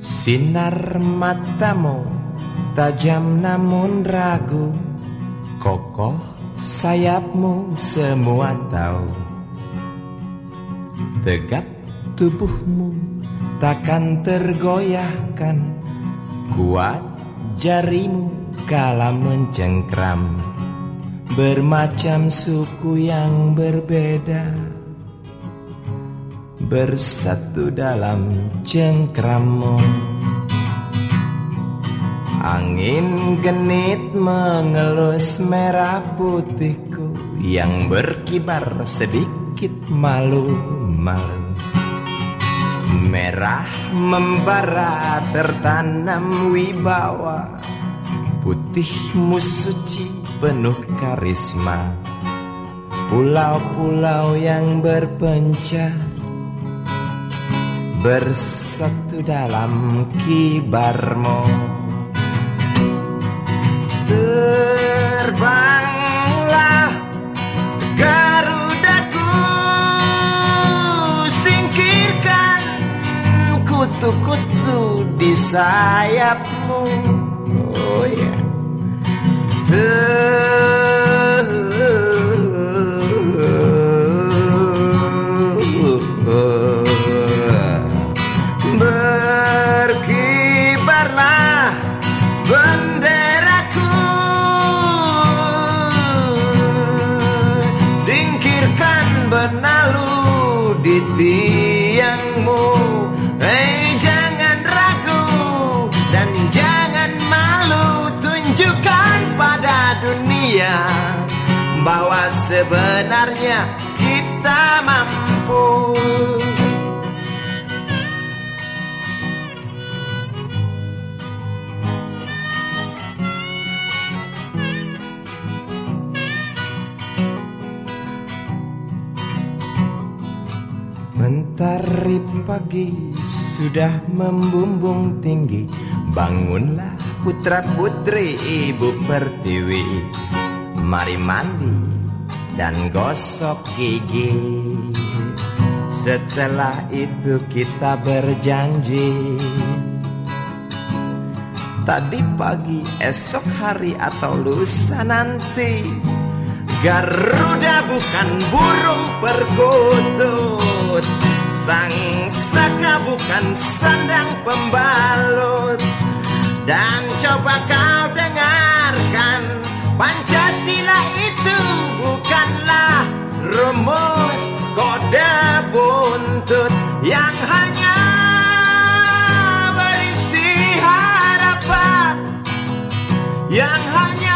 Sinar matamu tajam namun ragu. Kokoh sayapmu semua tahu. Tegap tubuhmu takkan tergoyahkan. Kuat jarimu kala mencengkram. Bermacam suku yang berbeda Bersatu dalam cengkrammu. Angin genit mengelus merah putihku Yang berkibar sedikit malu-malu. Merah membara tertanam wibawa Putihmu suci penuh karisma. Pulau-pulau yang berpencar Bersatu dalam kibarmu Terbanglah Garudaku Singkirkan kutu-kutu di sayapmu Oh ya yeah. Tiangmu Hei jangan ragu dan jangan malu Tunjukkan pada dunia Bahwa sebenarnya kita mampu Mentari pagi sudah membumbung tinggi. Bangunlah putra putri ibu pertiwi. Mari mandi dan gosok gigi. Setelah itu kita berjanji. Tadi pagi, esok hari atau lusa nanti Garuda bukan burung rambut Sang saka bukan sandang pembalut. Dan coba kau dengarkan Pancasila itu bukanlah rumus kode buntut Yang hanya berisi harapan. Yang hanya